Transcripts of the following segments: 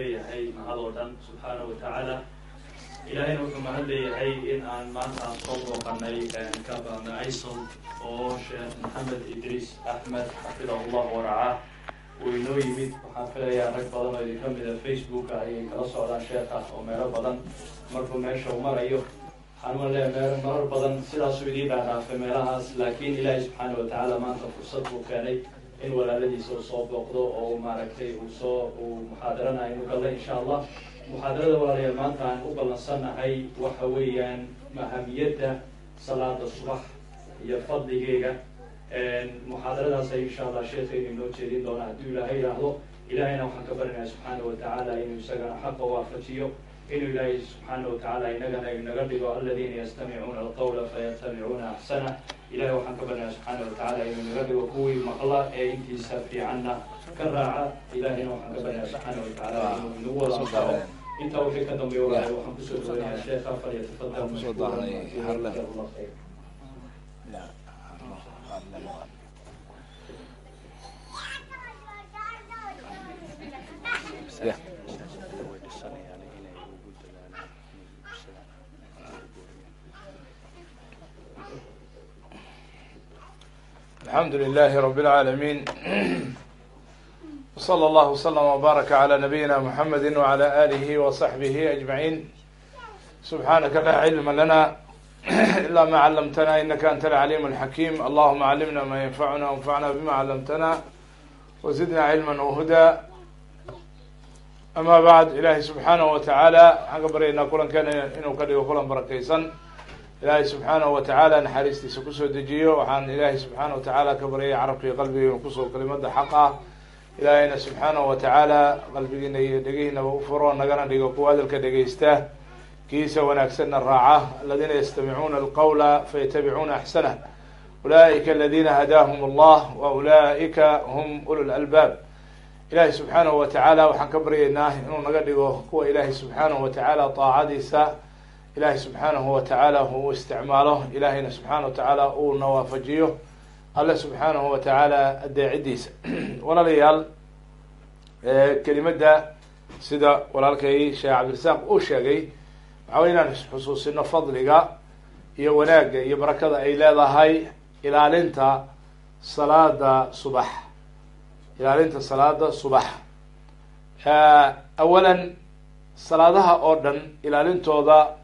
leeyahay mahad oo dhan subxaana wa tacaala ilaahayna wuxuu mahad leeyahay in aan maanta aan soo booqanay kabana aysol oo sheekh maxamed idriis axmed xafidahu llah waracaa uu inoo yimid waxaan filayaa rag badan oo idinka mida facebooka ayay kala socdaan sheekha oo meelo badan. Markuu meesha u marayo waxaan mee marar badan sidaasuu idiin dhaadhaafay meelahaas laakiin ilaahay subxaana wa tacaala maanta fursad buu keenay in walaaladiisa uu soo booqdo oo maaragtay uu soo uu muxaadarana aynu gallay insha allah muxaadarada walaalayaal maanta aan u ballansannahay waxa weeyaan mahamiyadda salaada subax iyo fadligeega muxaadaradaas ay insha allah sheekaynu inoo jeedin doona hadduu ilaahay yidhaahdo ilahayna waxaan ka barinaya subxaana wa tacaala inuu isagana xaqa waafajiyo inuu ilaahay subxaana wa tacaala inagana inaga dhigo aladiina yastamicuuna alqawla fayatabicuuna axsana ilahay waxaan ka barinaya subxaana wa tacaala inuu inaga dhigo kuwii maqla ee intiisa fiicanna ka raaca ilahayna waxaan ka barinaya subxaana wa tacaala inuu inagu wada anfaro intaa wixii ka dambeeya walaalahay waxaan ku soo dhaweynaya sheekha falyatafadal mashkuuran jazakallah khayr الحمد لله رب العالمين وصلى الله وسلم وبارك على نبينا محمد وعلى آله وصحبه أجمعين سبحانك لا علم لنا إلا ما علمتنا إنك أنت العليم الحكيم اللهم علمنا ما ينفعنا وانفعنا بما علمتنا وزدنا علما وهدى أما بعد إلهي سبحانه وتعالى حق برينا كلا كان إنه قد يقول بركيسا ilaahay subxaanahu wa tacaala naxariistiisa ku soo dejiyo. Waxaan ilaahay subxaana wa tacaala ka baryay carabkii qalbigiina ku soo kelimada xaq ah. Ilaahayna subxaanahu wa tacaala qalbigiina iyo dhegihiinaba u furo nagana dhigo kuwa hadalka dhegaysta kiisa wanaagsanna raaca. Aladiina yastamicuuna alqawla fayatabicuuna axsanah ulaa'ika aladiina hadaahum allah wa ulaa'ika hum ulu lalbaab ilaahay subxaanahu wa tacaala waxaan ka baryaynaa inuu naga dhigo kuwa ilaahay subxaanahu wa tacaala taacadiisa ilaahay subxaanahu wa tacaala uu isticmaalo. Ilaahayna subxaana wa tacaala uu nawaafajiyo. Alle subxaanahu wa tacaala adeecidiisa walaalayaal kelimadda sida walaalkay sheekh cabdirasaaq uu sheegay waxaa wey inaan xusuusino fadliga iyo wanaagga iyo barakada ay leedahay ilaalinta salaada subax. Ilaalinta salaada subax. Awalan salaadaha oo dhan ilaalintooda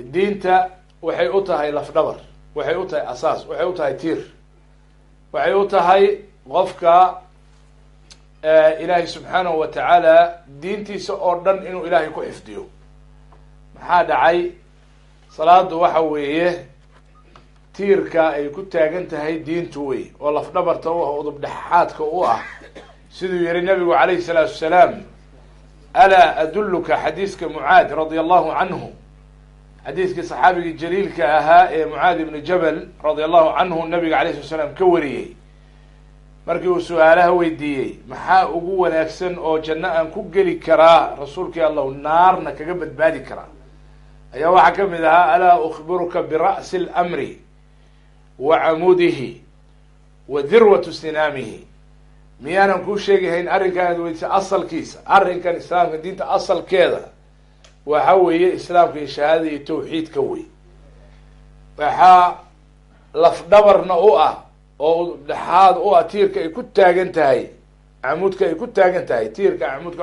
diinta waxay u tahay lafdhabar waxay u tahay asaas waxay u tahay tiir. Waxay u tahay qofka ilaahay subxaanahu wa tacaala diintiisa oo dhan inuu ilaahay ku xifdiyo. Maxaa dhacay? Salaadu waxa weeye tiirka ay ku taagan tahay diintu wey oo lafdhabarta u ah udubdhexaadka u ah. Siduu yihi nabigu calayhi salaatu wasalaam alaa adulluka xadiiska mucaad radia allahu canhu xadiiskii saxaabigii jaliilka ahaa ee mucaad ibnu jabal radia allahu canhu nabiga alayh sala slam ka wariyey. Markii uu su'aalaha weydiiyey maxaa ugu wanaagsan oo janno aan ku geli karaa rasuulkii allahu naarna kaga badbaadi karaa? Ayaa waxaa ka mid ahaa alaa ukhbiruka bira'si اlamri wa camudihi wa dirwatu sinaamihi. Miyaanan kuu sheegahayn arrinkan ad weydisa asalkiisa arrinkan islaamka diinta asalkeeda waxa weeye islaamka iyo shahaadada iyo tawxiidka wey waxaa lafdhabarna u ah oo dhexaad u ah tiirka ay ku taagan tahay camuudka ay ku taagan tahay tiirka camuudka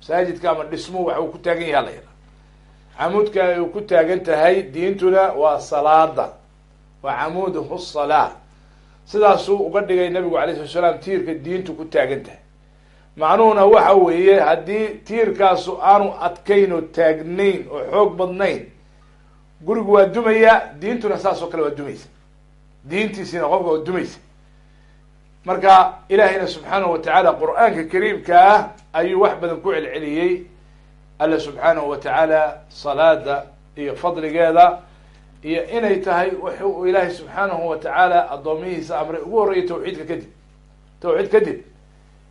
masaajidka ama dhismuhu waxa uu ku taagan yaha la yidhaha. Camuudka ay ku taagan tahay diintuna waa salaada waa camuuduhu salaa sidaasuu uga dhigay nabigu alay sala slaam tiirka diintu ku taagan tahay macnuhuna waxa weeye haddii tiirkaasu aanu adkayn oo taagnayn oo xoog badnayn gurigu waa dumaya diintuna saas oo kale waa dumaysa. Diintiisina qofka waa dumaysa. Marka ilaahayna subxaanahu wa tacaala qur'aanka kariimka ah ayuu wax badan ku celceliyey. Alla subxaanahu wa tacaala salaada iyo fadligeeda iyo inay tahay wuxuu ilaahay subxaanahu wa tacaala addoomihiisa amray ugu horreeyay tawxiidka kadib. Tawxiid kadib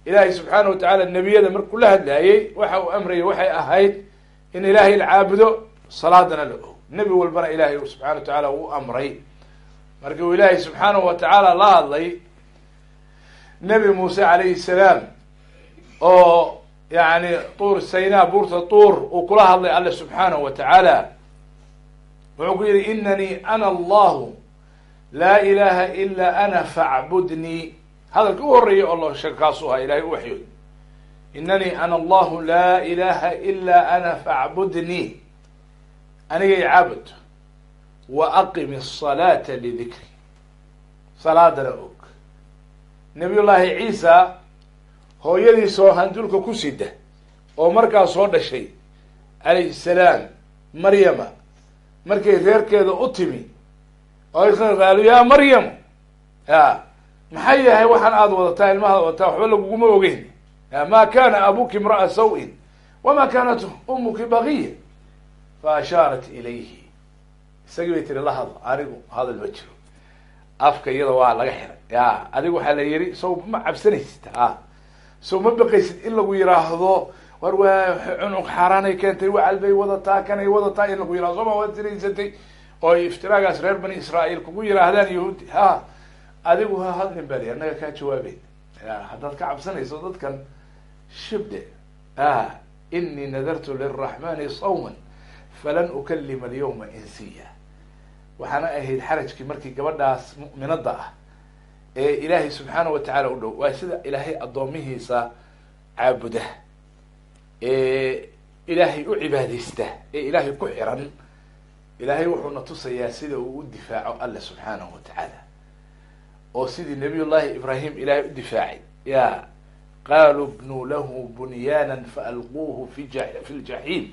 ilaahay subxaana wa tacaala nebiyada markuu la hadlaayey waxa uu amrayay waxay ahayd in ilaahay la salaadana la og nebi walbana ilaahay subxana wa tacaala uu amray. Markii uu ilaahay subxaanahu wa tacaala la hadlay nebi muuse calayhi salaam oo yani tuur sayna buurta tuur uu kula hadlay alle subxaanahu wa tacaala wuxuu ku yihi inanii ana allahu laa ilaha ila ana facbudnii hadalka u horreeya alla sharkaasu ahaa ilahay u waxyooda inanii ana allahu laa ilaha ilaa ana faacbudnii anigay caabud. Wa aqimi asalaata lidikri. Salaadana og. Nabiy llaahi ciisa hooyadiisoo handulka ku sida oo markaa soo dhashay calayhi salaam maryama. Markay reerkeeda u timi oo isna qaalu yaa maryam! Ya maxay yahay waxaan aada wadataa ilmahaad wadataa waxba laguguma ogeyn. Ma kana abuki imra'a saw-in wama kanat umuki bagiya fa ashaarat ilayhi. Isagii bay tiri la hadlo anigu hadal ma jiro. Afka iyada waa laga xiray. Ya adigu waxaa la yihi sow ma cabsanaysid a sow ma baqaysid in lagu yiraahdo war waa cunug xaaraanay keentay wacal bay wadataa kanay wadataa in lagu yiraahdo sooma waad sinaysatay. Oo iftiraagaas reer bani israa'iil kugu yiraahdaan yahuudi ha adigu ha hadlin bali annaga kaa jawaabeyn haddaad ka cabsanayso dadkan shibde a inii nadartu liraxmani sawman falan ukalima alyawma insiya. Waxaana ahayd xarajkii markii gabadhaas mu'minada ah ee ilaahay subxaana wa tacaala u dhow. Waa sida ilaahay addoomihiisa caabuda ee ilaahay u cibaadaysta ee ilaahay ku xiran. Ilaahay wuxuuna tusayaa sida uu u difaaco alle subxaanahu wa tacaala oo sidii nabiy llahi ibraahim ilaahay u difaacay. Ya qaaluu bnuu lahu bunyaana faalquuhu fi ja ljaxiim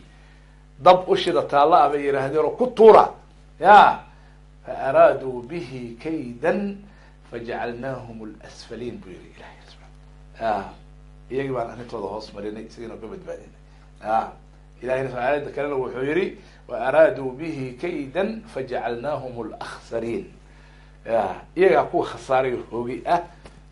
dab ushida taalla a bay yihaahdeen oo ku tuura. Ya faaraaduu bihi kaydan fajacalnaahum lasfaliin buu yihi ilahay subaa ya iyagii baan arrintooda hoos marinay isagiina ka badbaadinay. Ya ilahayna aayadda kalena wuxuu yihi waaraaduu bihi kaydan fajacalnaahum laksariin ya iyagaa kuwa khasaaray hoogi ah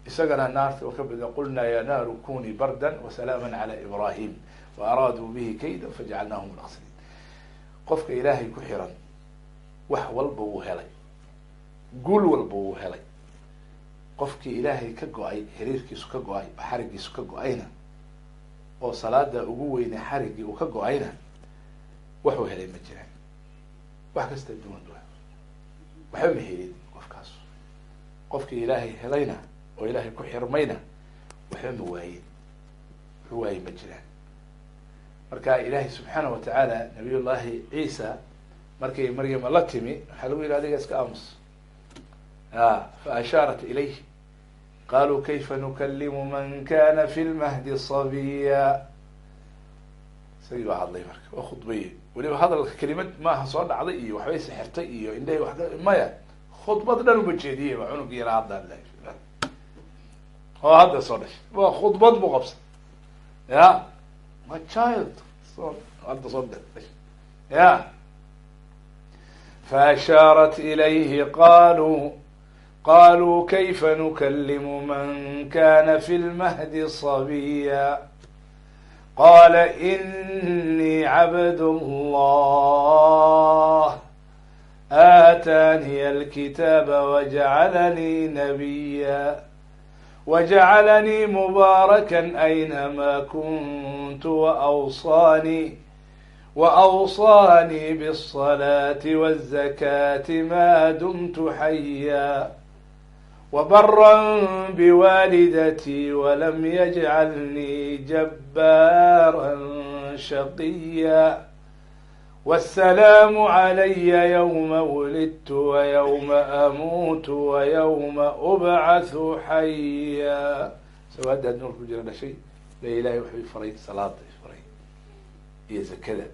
isagana naarta oo ka bada qulnaa ya naaru kuni bardan wasalaama cala ibrahim waaraaduu bihi kaydan fajacalnaahum laksariin qofka ilaahay ku xiran wax walba wuu helay. Guul walba wuu helay. Qofkii ilaahay ka go'ay xiriirkiisu ka go'ay oo xarigiisu ka go'ayna oo salaada ugu weyne xarigii uu ka go'ayna waxuu helay ma jiraan. Wax kasta duwan duwan waxba ma helin qofkaas qofkii ilaahay helayna oo ilaahay ku xirmayna waxba ma waayin wuxuu waayey ma jiraan. Marka ilaahay subxaana wa tacaala nabiy llahi ciisa markay maryama la timi waxaa lagu yihi adiga iska aamus. A fa ashaarat ilayh qaluu kayfa nukalimu man kana fi lmahdi sabiya isagii baa hadlay marka waa khudbaye weliba hadalka kelimad maaha soo dhacday iyo waxbay sixirtay iyo indhahay wa maya khudbad dhan uma jeediyey ba cunug yara hadda oo hadda soo dhashay waa khudbad buu qabsay ya ma child. So hadda soo dhashay ya. Faashaarat ilayhi qaluu qaluu kayfa nukalimu man kana fi lmahdi sabiya qala inii cabd llah aataniya alkitaaba wajacalanii nabiya wajacalanii mubaarakan aynama kuntu waawsaanii وأوصاني بالصلاة والزكاة ما دمت حيا وبرا بوالدتي ولم يجعلني جبارا شقيا والسلام علي يوم ولدت ويوم أموت ويوم أبعث حيا سواد نور كجرنا شيء لا إله وحي فريد صلاة فريد هي زكذا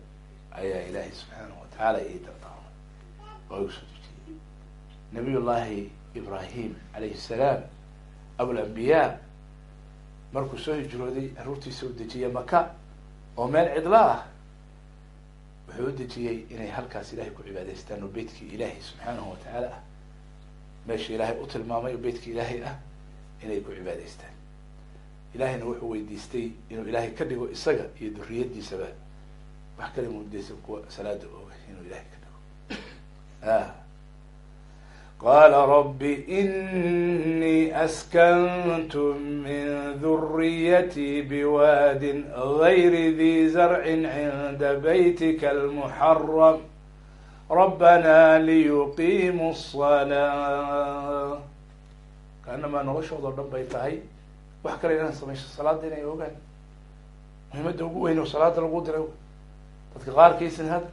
ayaa ilaahay subxaanahu watacaala ii dardaarmay oo igu soo dejiyey nabiy llahi ibrahim calayhi salaam abulambiyaa markuu soo hijrooday aruurtiisa u dejiyey maka oo meel cidla ah wuxuu u dejiyey inay halkaas ilahay ku cibaadaystaan oo beytkii ilaahay subxaanahu watacaala ah. Meesha ilaahay u tilmaamay oo beytkii ilaahay ah inay ku cibaadaystaan. Ilahayna wuxuu weydiistay inuu ilaahay ka dhigo isaga iyo duriyadiisaba wax kale mudaysa kuwa salaada ooga inuu ilahay ka dhigo قال رب إني أسكنت من ذريتي بواد غير ذي زرع عند بيتك المحرم ربنا ليقيموا الصلاة كأنما noloshooda o dhan bay tahay wax kale inaan samayso salaada inay ogaan muhiimadda ugu weyn oo salaada lagu diray dadka qaarkiisin hadda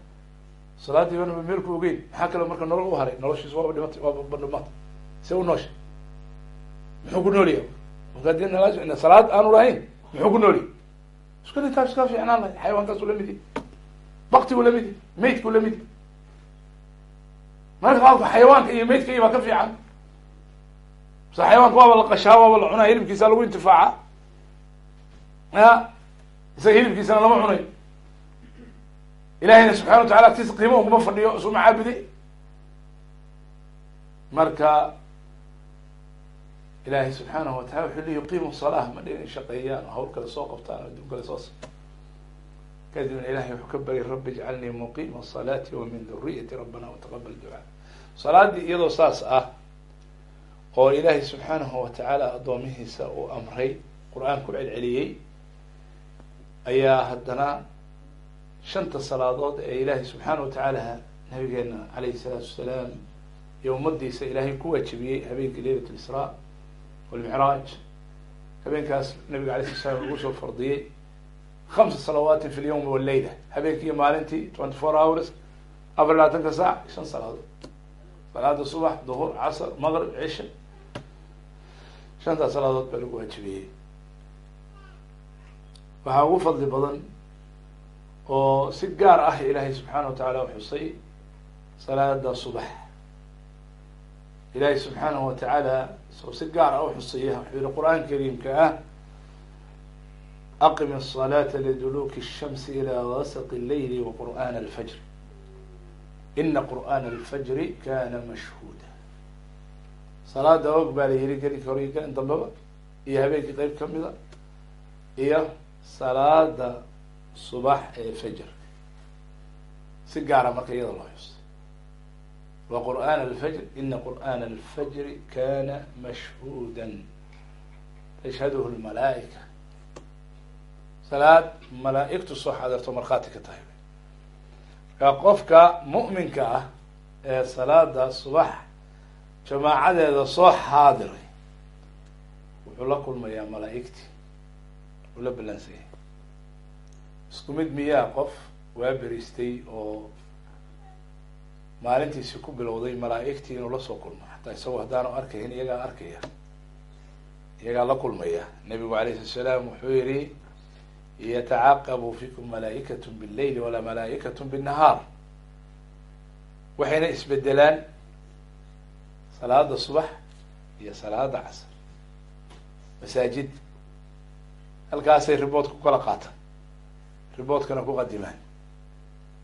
salaadii banaba meelku ogeyn. Maxaa kaloo marka nolol u haray? Noloshiis waaba dhimatay waaba bandhamaatay see u noosha muxuu ku noolyahay marka salaad aanu lahayn muxuu ku noolyahay isku dhintaa iska fiicnaan lahay. Xayawaankaasuu la mid yahy baktigu la mid yahy maydku la mid yahy marka qaarku xayawaanka iyo maydka iyo baa ka fiican. Mase xayawaanka waaba la qashaa waaba la cunaa hilibkiisa lagu intifaaca ya isaga hilibkiisana lama cunayo ilahayna subxana wa tacala agtiisa qiimo uguma fadhiyo isu macaabudi marka ilaahay subxaanahu wa tacala wuxuu li yuqiimu salaa ma dhin in shaqeeyaan hawl kale soo qabtaan adduun kale soo kadibna ilahay wuxuu ka baryay rabbi ijcalnii muqiima salaati wa min duriyati rabbana wataqabal ducaa. Salaadii iyadoo saas ah oo ilaahay subxaanahu wa tacaala addoomihiisa uu amray qur'aan ku celceliyey ayaa haddana shanta salaadood ee ilaahay wa tacaala nabigeena calayhi salaatu wasalaam iyo ummadiisa ilaahay ku waajibiyey habeenkii leylat lisraa walmicraaj habeenkaas nabiga alay slat slam ugu soo fardiyey hamsa salawaatin fi lyawmi wallayla habeenkii iyo maalintii twenty four hours afar labaatanka saac shan salaadood. Salaada subax duhur casr maqrib cisha. Shantaas salaadood baa lagu waajibiyey. Waxaa ugu fadli badan oo si gaar ah ilaahay subxaana wa tacaala xusay salaada subax ilaahay subxaanahu wa tacaala soo si gaar ah uxusaya wuxuu yihi qur-aan kariimka ah aqim الصلاة liduluki الshams ilى gasq الlayl waqur'an alfajr ina qur'aan alfajri kana mashhuuda salaada og baa la yihi gelinka hore iyo gelin dambeba iyo habeenkii qeyb kamida iyo salaada subax ee fajr. Si gaara marka iyada loo xuso wa qur'aan alfajr ina qur'aan alfajri kana mashhuuda tashhaduhu lmalaaika salaad malaa-igtu soo xaadirto markhaati ka tahay. Marka qofka mu'minka ah ee salaada subax jamaacadeeda soo xaadiray wuxuu la kulmayaa malaa-igtii. Uu la ballansanyay isku mid miyaa qof waa beriistay oo maalintiisi ku bilowday malaa-igtii inuu la soo kulmo. Xataa isagoo haddaanu arkayn iyagaa arkaya. Iyagaa la kulmaya. Nabigu alayh slat salaam wuxuu yihi yatacaqabu fikum malaa'ikat billeyli walaa malaa'ikat binnahaar. Waxayna isbedelaan salaada subax iyo salaada casr. Masaajid. Halkaasay ribood ku kala qaataan riboodkana ku qadimaan.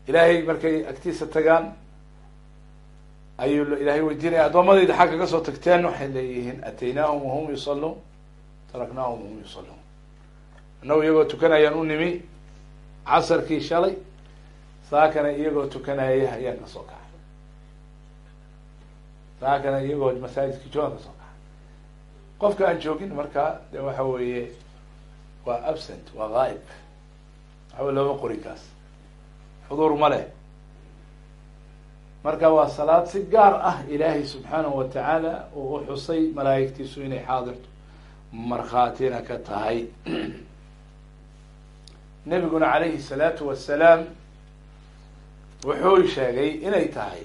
Ilaahay markay agtiisa tagaan ayuu ilaahay weydiinaya addoommadayda xag kaga soo tagteen waxay leeyihiin ataynaahum wahum yusaluun taraknaahum wahum yusaluun annagu iyagoo tukanayaan u nimi casarkii shalay saakana iyagoo tukanaya ayaan ka soo kacay. Saakana iyagoo masaajidkii joogan ka soo kacay. Qofka aan joogin marka de waxa weeye waa absent waa ghaib waxba looma qori kaas. Xuduur ma leh. Marka waa salaad si gaar ah ilaahay subxaanahu wa tacaala uu u xusay malaa'igtiisu inay xaadirto. Markhaatina ka tahay. Nebiguna calayhi salaatu wasalaam wuxuu sheegay inay tahay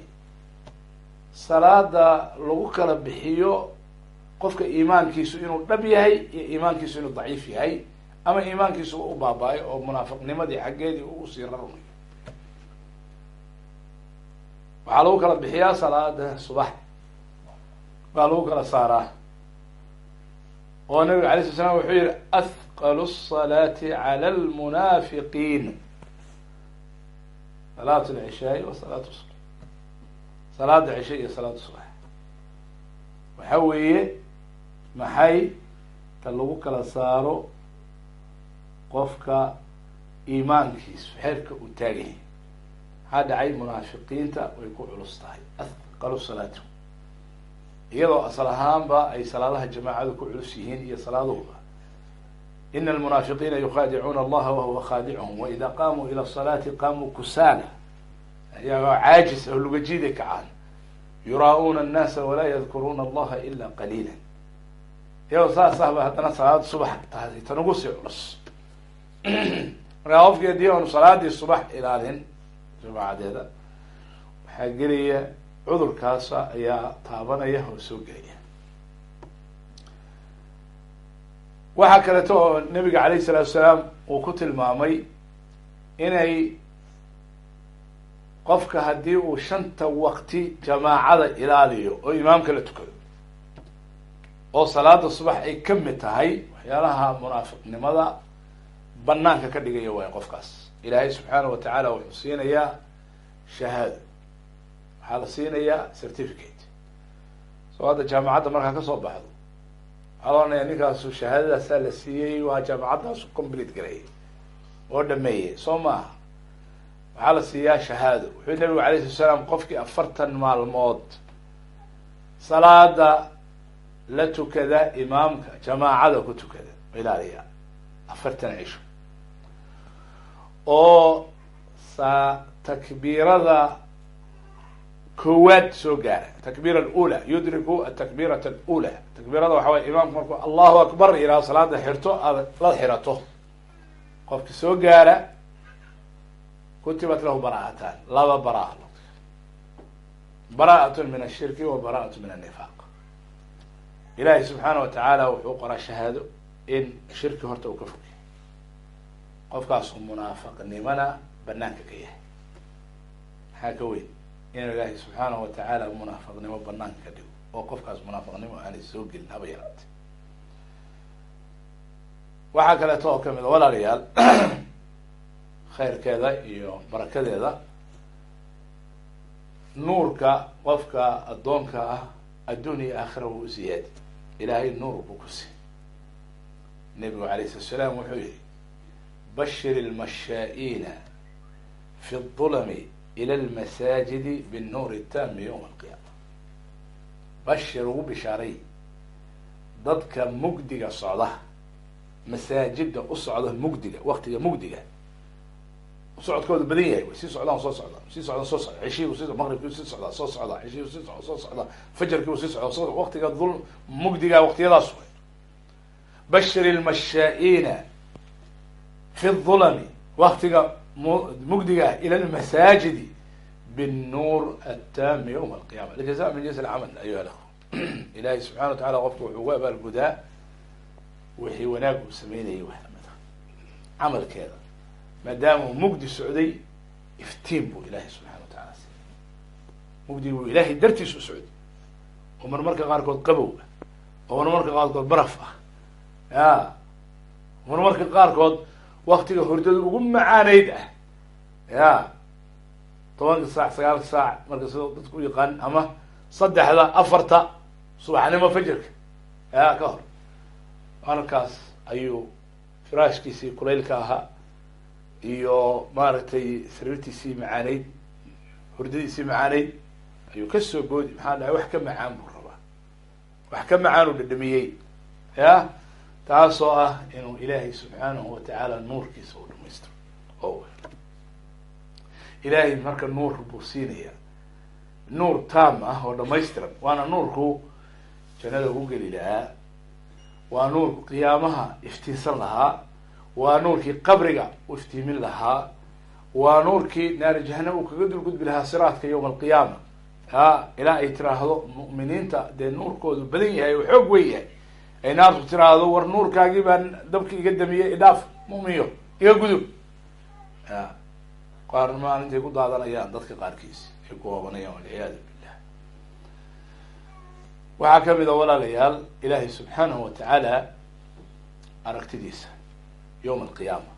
salaada lagu kala bixiyo qofka iimaankiisu inuu dhab yahay iyo iimaankiisu inuu daciif yahay ama iimaankiisa u baaba-ay oo munaafiqnimadii xaggeedii u sii rarmay waxaa lagu kala bixiyaa salaada subax. Baa lagu kala saaraa. Oo nabiga alay sla slam wuxuu yihi ahqalu salaati cala lmunaafiqiin. Salaatu lcishaai wa salaat sub salaada cishe iyo salaatu subax. Waxa weeye maxay ta lagu kala saaro qofka iimaankiisu xeerka uu taagayahy maxaa dhacay munaafiqiinta way ku culus tahay. Athqalu salaatu. Iyadoo asal ahaanba ay salaadaha jamaacadu ku culus yihiin iyo salaaduhuba. Ina almunaafiqiina yukhadicuuna allaha wahuwa khaadicuhum waida qaamuu ila salaati qaamuu kusaala. Iyagoo caajis oo lugajiiday kacaan. Yuraa'uuna annaasa walaa yadkuruuna allaha ila qaliila iyadoo saas ahba haddana salaada subax tahay tan ugu sii culus markaa qofkii haddii aanu salaadii subax ilaalin jamaacadeeda waxaa gelaya cudurkaasa ayaa taabanaya oo soo gelaya. Waxaa kaleeto oo nabiga calayh isalaatu salaam uu ku tilmaamay inay qofka haddii uu shanta waqti jamaacada ilaaliyo oo imaamka la tukado oo salaada subax ay ka mid tahay waxyaalaha munaafiqnimada banaanka ka dhigaya waay qofkaas. Ilaahay subxaana wa tacaala wuxuu siinayaa shahaado. Waxaa la siinayaa certificate. Soo hadda jaamacadda markaa ka soo baxdo waxaa la ninkaasu shahaadadaasaa la siiyey waa jaamacaddaasu complete gareeyay oo dhameeyey. Soo maaha waxaa la siiyaa shahaado. Wuxuu nabigu alayh sala salaam qofkii afartan maalmood salaada la tukada imaamka jamaacada ku tukada ilaaliya afartan cisho oo sa takbiirada koowaad soo gaara. Takbira alula yudriku atakbirat alula. Takbiirada waxa way imaamku markuu allahu akbar ilaa salaada xirto aad la xirato. Qofki soo gaara kutibat lahu bara'atan laba baraa bara'at min ashirki wa bara'at min annifaq ilahi subxaana wa tacaala wuxuu qoraa shahaado in shirki horta uu ka fogay qofkaasu munaafaqnimana banaanka ka yahay. Maxaa ka weyn? Inuu ilaahay subxaanahu wa tacaala munaafaqnimo banaanka ka dhigo oo qofkaas munaafaqnimo aanay soo gelin haba yaraate waxaa kaleeto oo ka mid a walaalayaal khayrkeeda iyo barakadeeda nuurka qofka addoonka ah adduun iyo aakhira wuu usiyaadi ilaahay nuur buu ku si nabigu alayh salatu salaam wuxuu yihi bashir lmashaa'iina fi اظulami ila lmasaajidi binuuri taami ywma alqiyaama bashir ugu bishaaray dadka mugdiga socda masaajida u socda mugdiga waktiga mugdiga socodkooda badan yahay way sii socdaan soo socda sii socdaan soo socda ceshii si maqribkii sii socdaa soo socda ceshii sii socda soo socda fajarkii sii socda soo waktiga dul mugdiga waktiyadaas way bashir fi اظulami waktiga mugdiga ah ila lmasaajidi bnuur atami ywm alqiyama ljasa min jins camal ayuha lahu ilahay subxana wa taala qofku wuxuu ugu abaalgudaa wixii wanaag uu sameynayay wax la mid camalkeeda. Maadaama uu mugdi socday iftiin buu ilahay subxana wa tacala siiyay. Mugdi buu ilahay dartiis u socday. Oo marmarka qaarkood qabow ah oo marmarka qaarkood baraf ah. Ya marmarka qaarkood waktiga hordada ugu macaaneyd ah. Ya. Tobanka saac sagaalka saac marka sida dadku u yaqaan ama saddexda afarta subaxnimo fajarka. Ya ka hor. Markaas ayuu firaashkiisii kulaylka ahaa iyo maaragtay sariirtiisii macaaneyd hurdadiisii macaaneyd ayuu ka soo boodi maxaa dhahay wax ka macaan buu rabaa. Wax ka macaan uu dhadhamiyey. Ya taasoo ah inuu ilaahay subxaanahu wa tacaala nuurkiisa u dhamaystiro oo ilaahay marka nuur buu siinaya nuur taam ah oo dhamaystiran waana nuurku jannada ugu geli lahaa. Waa nuurku qiyaamaha iftiinsan lahaa. Waa nuurkii qabriga u iftiimin lahaa. Waa nuurkii naari jahanam uu kaga dulgudbi lahaa siraadka yawma alqiyaama ha ilaa ay tiraahdo mu'miniinta dee nuurkoodu badan yahay oo xoog weyn yahay naartu tiraahdo war nuurkaagii baan dabki iga damiyey idhaaf mu'miyo iga gudub ya qaarna maalintay ku daadanayaan dadka qaarkiis ay ku hoobanayaan walciyaadu billah. Waxaa ka mid a walaalayaal ilaahay subxaanahu wa tacaala aragtidiisa yawma alqiyaama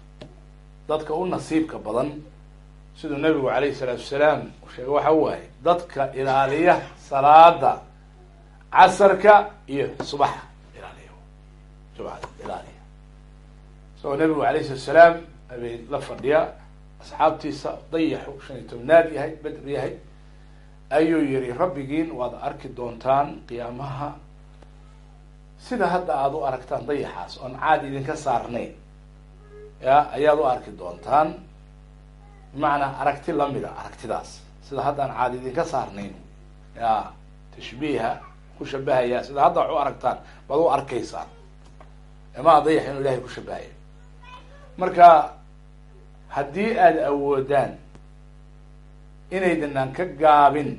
dadka u nasiibka badan siduu nabigu alayhi salaatu wasalaam sheegay waxa waaye dadka ilaaliya salaada casarka iyo subaxa jumcada ilaaliya isagoo nabigu alayh salatu salaam habeen la fadhiya asxaabtiisa dayaxu shan iyo tobnaad yahay bedr yahay ayuu yihi rabbigiin waad arki doontaan qiyaamaha. Sida hadda aada u aragtaan dayaxaas oon caadi idinka saarnayn. Ya ayaad u arki doontaan. Bimacnaa aragti lamida aragtidaas. Sida hadda aan caadi idinka saarnayn. Ya tashbiiha ku shabahaya sida hadda wax u aragtaan baad u arkaysaan imaa dayax inuu ilahay ku shabahaya marka haddii aada awoodaan inaydanaan ka gaabin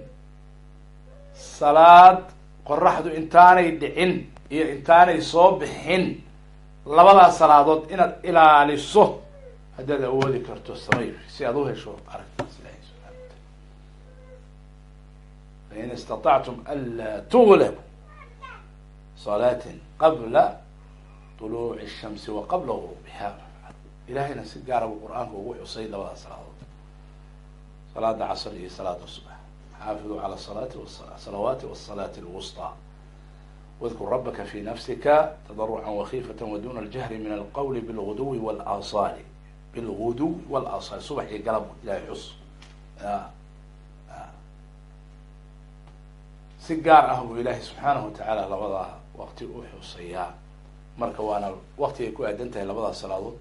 salaad qoraxdu intaanay dhicin iyo intaanay soo bixin labadaas salaadood inaad ilaaliso haddaad awoodi karto samay si aad u hesho aragtaas ilahi subxana wa taala. Fain istatactum anlaa tuglabu salaatin qabla uluuci shamsi wa qabla urubiha ilahayna si gaaraba qur'aanka ugu xusay labadaa salaadood salaada casr iyo salaada subx xaafidu ala salaati salawaati wasalaati lwusطaa wadkur rabaka fi nafsika tadarucan wakiifata waduna ljahri min alqawli bilguduwi wlaasaali bilguduwi walasaali subax iyo galab ilahay xus si gaar ah buu ilaahay subxaanahu watacaala labadaa waqti u xusayaa marka waana waqti ay ku aadan tahay labadaas salaadood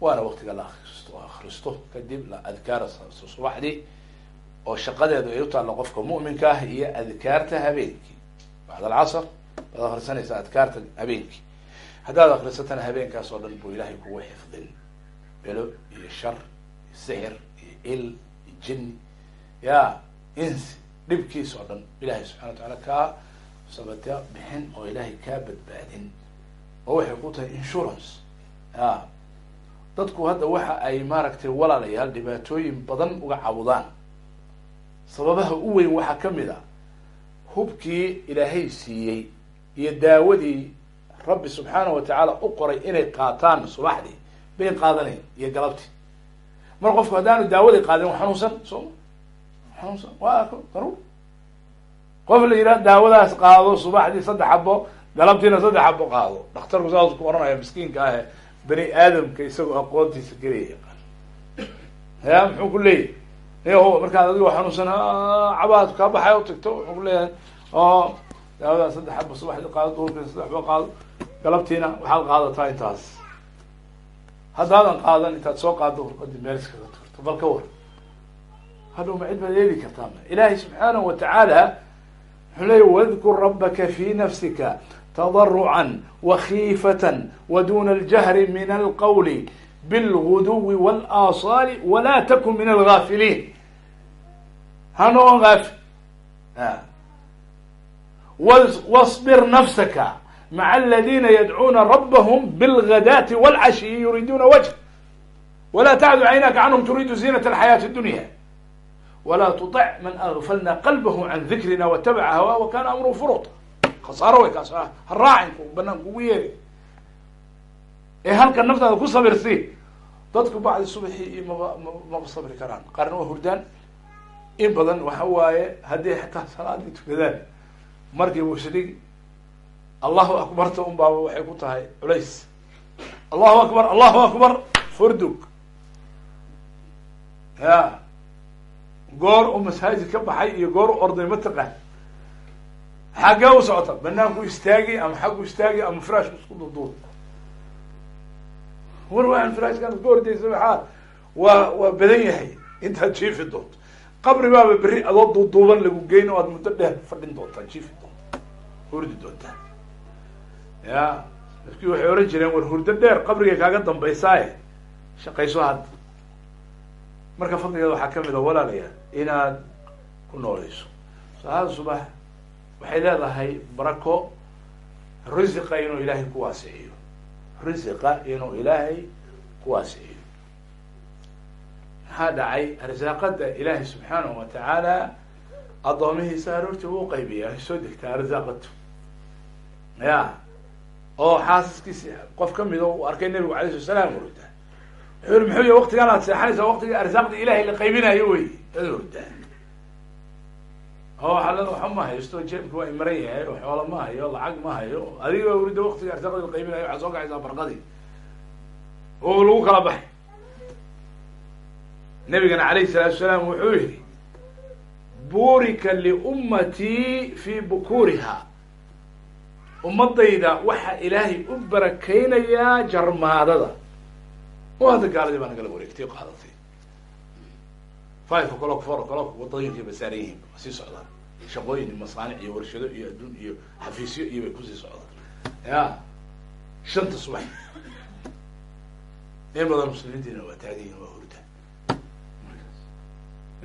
waana waqtiga la akristo akristo kadib adkaara subaxdii oo shaqadeedu ay u taallo qofka mu'minka ah iyo adkaarta habeenkii. Bacd alcasr baad akrisanaysaa adkaarta habeenkii. Haddaad akrisatana habeenkaas oo dhan buu ilaahay kugu xifdin. Belo iyo shar iyo sixir iyo il iyo jinni ya insi dhibkiis oo dhan ilaahay subxana wa tacaala kaa sabata bixin oo ilaahay kaa badbaadin oo waxay ku tahay insurance. Ya dadku hadda waxa ay maaragtay walaalayaal dhibaatooyin badan uga cabudaan sababaha u weyn waxaa ka mid a hubkii ilaahay siiyey iyo daawadii rabbi subxaanahu wa tacaala u qoray inay qaataan subaxdii bay qaadanayn iyo galabtii. Mar qofku haddaanu daawadii qaadin xanuunsan sooma xanuunsan? Waa daruur qof la yidhaha daawadaas qaado subaxdii saddex xabo galabtiina saddex xabo qaado. Dhakhtarku saas ku oranaya miskiinka ahe bani aadamka isagoo aqoontiisa gelaya. Ya muxuu ku leeyahy niyaho markaad adigoo xanuunsan cabaad kaa baxay o tagto wuxuu ku leeyahay. O daawadaas saddex xabo subaxdii qaado duhurkiina saddex xabo qaado. Galabtiina waxaad qaadataa intaas. Haddaadan qaadan intaad soo qaado hurqadii meel iskaga turto bal ka war. Hadhow ma cid baad eedi kartaa ilaahay subxaanahu wa tacaala wuxuu leeya wadkur rabaka fi nafsika tadarucan wakifatan waduna aljahri min alqawli bilguduwi wاlaasaali wala takun min algaafiliin hanoo gaafil wاصbir nafsaka maca aladina yadcuuna rabahum bilgadati wاlcashiyi yuriiduuna wajh wala tacdu caynaka canhum turiidu ziinat alxayaati اdunya wla tuطic man agfalna qalbah can dikrina watabaca hawaa wa kana amruhu furuta khasaaro way kaas ha raacin ku banaan kugu yeeri ee halka naftaada ku sabirsi dadku bacdi subaxii iyo maba maba sabri karaan. Qaarna waa hurdaan. In badan waxa waaye haddii xataa salaadii tukadaan markii bushdhigi allahu akbarta un baaba waxay ku tahay culays. Allahu akbar allahu akbar furdug. Ya goor u masaajid ka baxay iyo goor u orday mataqaan xaggee u socota banaanku istaagi ama xaggu istaagi ama frashku isku duduud war waan frashkan iska ordaysa maxaa? Waa waa badan yahay. Intaad jiifi doonto. Qabri baaba berri adoo duuduuban lagu geyn oo aad muddo dheer fadhin doontaa jiifi doonta hurdi doontaa. Ya dadkii waxay oran jireen war hurdo dheer qabrigay kaaga dambaysaaye. Shaqayso hadda marka fadligeeda waxaa ka mid a walaalayaal inaad ku nooleyso. Salaada subax waxay leedahay barako risiqa inuu ilaahay ku waasiciyo risiqa inuu ilaahay ku waasiciyo maxaa dhacay? Arsaaqada ilaahay subxaanahu wa tacaala addoomihiisa aroortii uu qaybiya ay soo degtaa arsaaqatu ya. Oo xaasaskiisi qof ka mid o uu arkay nabigu alay slat salaam urda wuxuu yiri muxuu yah waktigaan aad seexanaysaa waktigii arsaaqda ilahay la qaybinayo wey ad hurdaa oo waxaa waxa ma haysto jeebka waa imaran yahay oo xoola ma hayo lacag ma hayo. Adiga waa urida waktiga arsaaqda la qaybinayo waxaa soo kacaysaa barqadii. Oo lagu kala baxay. Nabigana alayhi salaatu salaam wuxuu yihi burika liummatii fi bukuriha ummadayda waxaa ilaahay u barakeynayaa jarmaadada. Oo hadda gaaladii baa nagala wareegtay qaadatay five o'clock four o'clock wadooyinkii ba saaran yihiin. Waa sii socdaan? Shaqooyin masaanic iyo warshado iyo adduun iyo xafiisyo iyo bay ku sii socdaan. Ya shanta subax. In badan muslimiintiina waa taagayihin waa hurda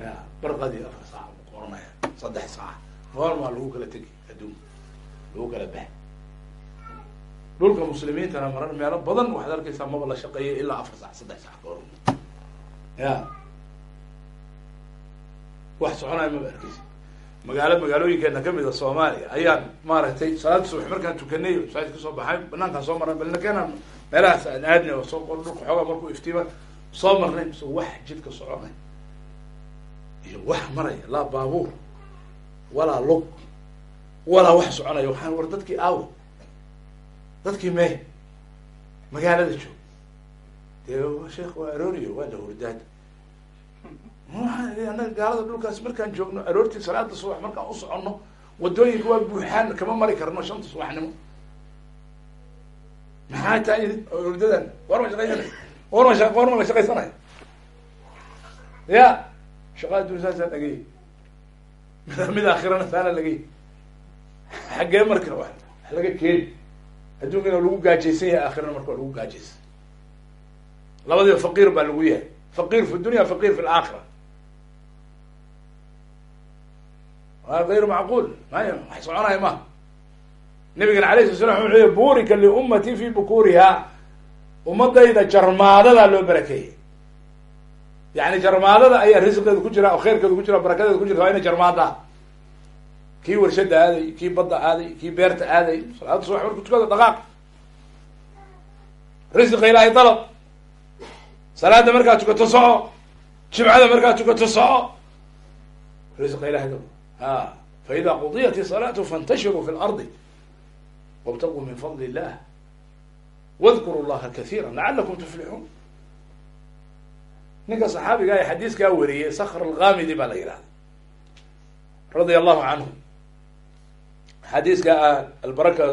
ya barqadii afar saac bu qoranaya saddex saac. Goormaa lagu kala tegi adduunka lagu kala bax. Dhulka muslimiintana marar meelo badan waxaad arkaysaa maba la shaqeeya ilaa afar saac saddex saac ka ya wax soconaya maba arkeysa magaalo magaalooyinkeena ka mid a soomaaliya ayaan maaragtay salaada subax markaan tukanay masaajid ka soo baxay banaankaan soo marnay balnakeena meelahaas aan aadnay oo soo dhulka xoogaa markuu iftiima soo marnay mise wax jidka soconay. Iyo wax maraya laa baabuur walaa lug walaa wax soconaya waxaan war dadkii aawo dadkii mee magaalada joog dee sheekh waa arooriyo waa la hurdaad waxaan annaga gaalada dhulkaas markaan joogno aroortii salaada subax markaan u soconno waddooyinka waa buuxaan kama mari karno shanta subaxnimo. Maxaa tahay hurdadan war ma shaqaysanay? War la shaqaysanay? Ya shaqa adduun saasaa lagay mid aakhirana saana lagay. Xaggee marka wa laga keeni adduunkana lagu gaajaysan yahay aakhirana marka lagu gaajaysan. Labadiiba faqiir baa lagu yahay faqiir fi dunya faqiir fi laakhira waa gayru macquul. Maya wax soconaya maha nabigana alayh sala slam wuxuu yihi burika liummati fi bukuriha ummadayda jarmaadada loo barakeeyey. Yani jarmaadada ayaa risqeedu ku jira oo khayrkeedu ku jira barakadeedu ku jirta waa ina jarmaada kii warshada aaday kii badda aaday kii beerta aaday salaada subax marku tukada dhaqaaq. Risqa ilaahay dalab. Salaada markaad tukato soco jimcada markaad tukato soco risqa ilahay dalab faida qudiyat isalaatu faintashiruu fi lardi wabtaquu min fadli illah wadkuru llaha kasiira lacalakum tuflixuun ninka saxaabiga ee xadiiskaa wariyey sakr alkamidi baa la yihahda radia allahu canhu xadiiska ah albaraka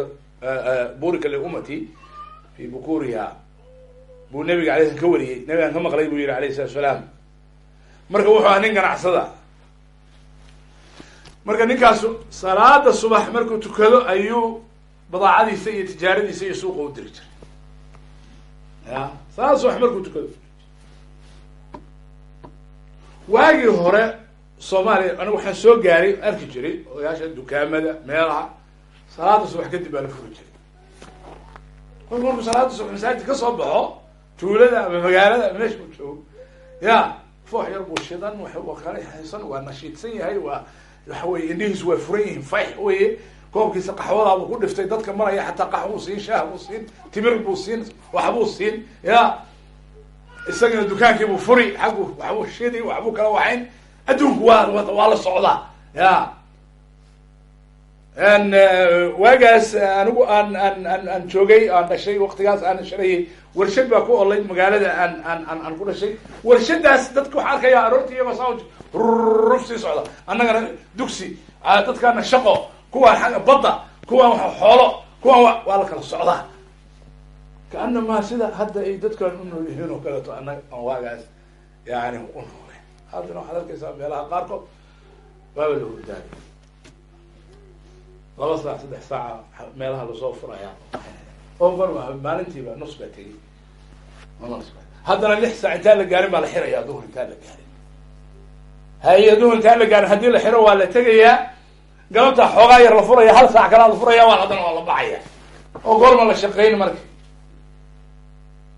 burika liummati fi bukuriha buu nabiga alay slam ka wariyey nabigaan ka maqlay buu yihi alayh salatu salaam marka wuxuu ahaa nin ganacsada marka ninkaasu salaada subax markuu tukado ayuu badaacadiisa iyo tijaaradiisa iyo suuqa u diri jiray. Ya salaada subax markuu tukado. Waagii hore soomaaliya anigu waxaan soo gaaray arki jiray odayaasha dukaamada meelaha salaada subax kadib baa la furi jiray. Kolku markuu salaada subax masaajid ka soo baxo tuulada ama magaalada meesha u joogo ya foox yar buu shidan wa kala haysan waa nashiidsan yahay waa waxa weye indhihiisu waa furan yihiin fayx weye koobkiisa qaxwadaa buu ku dhiftay dadka maraya xataa qaxbuu siin shaah buu siin timir buu siin waxbuu siin. Ya isagana dukaankii buu furi xaggu waxbuu shidi waxbuu kala waxayn. Adduunku waa waa la socdaa. Ya waagaas anigu aan aan aan aan joogay aan dhashay waktigaas aan shalayay warshad baa ku olayd magaalada aan aan aan aan ku dhashay. Warshadaas dadka waxaa arkaya aroortii iyagoo saa ruf sii socda. Annagana dugsi dadkaana shaqo kuwaan badda kuwaan wa xoolo kuwaan wa waa la kala socdaa. Kaanamaa sida hadda ay dadkan u nool yihiin oo kaleeto annaga aan waagaas yani u noole haddana waxaad arkaysaa meelaha qaarkood waaba la hurdaay laba saac saddex saaca meelaha la soo furaya. Oo maalintiiba nus baa tegey haddana lix saac intaan la gaarin baa la xirayaa duhur intaan la gaarin. Haye duhur intaan la gaarin haddii la xiro waa la tegayaa. Galabtaa xoogaa yar la furaya hal saac kalaa la furaya waa haddana waa la baxaya oo goorma la shaqeyn marka.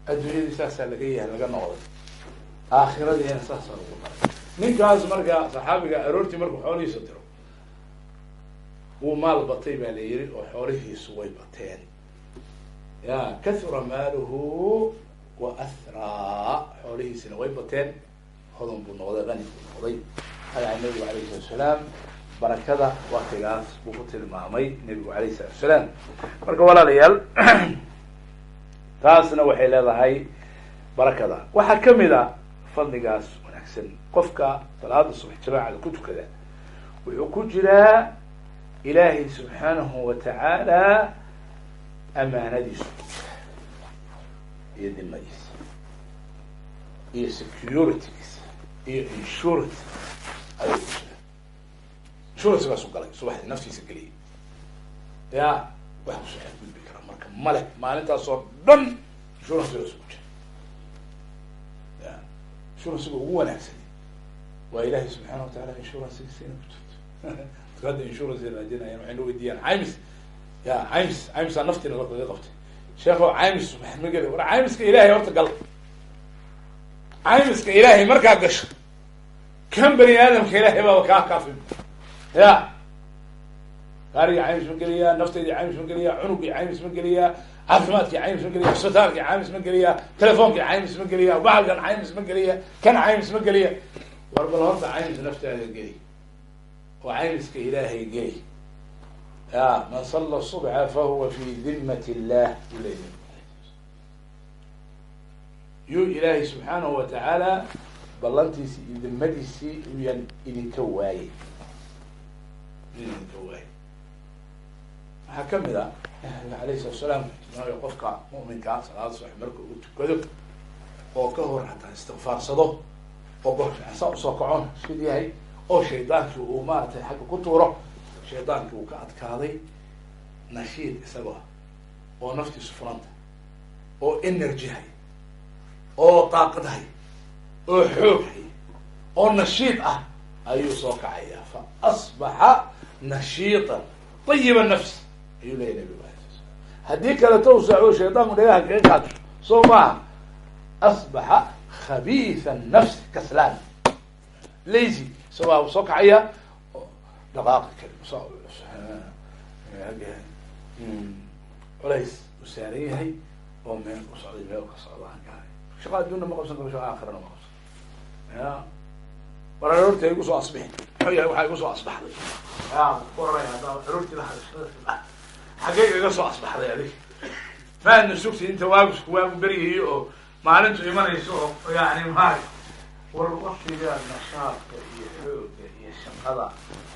Adduunyadii saasaa laga yahay laga noqday. Aakhiradiina saasaa lagu daray ninkaas marka saxaabiga aroortii markuu xoolihiisa diro wuu maal batay baa la yiri oo xoolihiisu way bateen. Ya kahura maaluhu wa ahraa xoolihiisina way bateen. Hodan buu noqday qani buu noqday. Ayaa nabigu alayh salatu salaam barakada waktigaas buu ku tilmaamay nabigu alayh salatu salaam. Marka walaalayaal taasna waxay leedahay barakada. Waxaa ka mid a fadligaas wanaagsan. Qofka salaada subax jamaacada ku tukada wuxuu ku jiraa ilaahay subxaanahu wa tacaala amaanadiisu iyo dimadiisa iyo securitygiisa iyo insurance ayuu jira insurancegaasuu galay subaxdii naftiisa geliyay ya wax ku soo xadgudbi kara marka male maalintaas oo dhan insurancegaasuu ku jira ya insuransiga ugu wanaagsan waa ilaahay subxaana wataala insurancegiisina ku jirto hadda insurance raadinayaan waxay na weydiiyaan caymis. Ya caymis caymisaa naftiina lakaga qabtay sheekho caymis ma geli war caymiska ilaahay horta gal. Caymiska ilaahay markaa gasho. Kan bani aadamka ilaahay baaba kaa kaafin. Ya gaarigii caymis ma geliyaa nafteydii caymis ma geliyaa cunugii caymis ma geliyaa caafimaadkii caymis ma geliya isbitaalkii caymis ma geliya telefoonkii caymis ma geliya bahalkan caymis ma geliya kan caymis ma geliya war bal horta caymis naftaada geli oo caymiska ilaahay geli ya man salla subxa fahuwa fi dimat illah uley yuu ilaahay subxaanahu wa tacaala ballantiisii iyo dimadiisii uyan idinka waayey idinka waayey waxaa ka mid a nabiga alayh salatu salaam tilmaamay qofka mu'minkaa salaada subax marka uu tukado oo ka hor hataa istikfaarsado oo gosaa u soo kacon sid yahay oo shaydaankii uu maaratay xagga ku tuuro shaydaankii uu ka adkaaday nashiid isagoo oo naftiisu furanta oo energy hay oo daaqad hay oo xoog hay oo nashiid ah ayuu soo kacaya fa asbaxa nashiitan tayiba nafs ayuu leyahy sala slam haddii kaleto u saaco shaydaanku dhagaha kaga qaato soo maaha asbaxa khabiitha nafs kaslaan. Lazy isagoo soo kacaya dhaqaaqi kari culays u saaran yahay oo meel u socday meel ka socdaan gaay shaqa adduunna ma qabsan karo shaqa aakhirana ma qabsan. Ya. War aroorti ay igu soo asbixin. Muxuu yahay waxaa igu soo asbaxday. Ya waray haddaa aroortii la xaggee iga soo asbaxday adig. Maadna inta waagu waagu beryayo oo maalintu imanayso oo yani maay war waktiga nashaadka iyo xooga iyo shaqada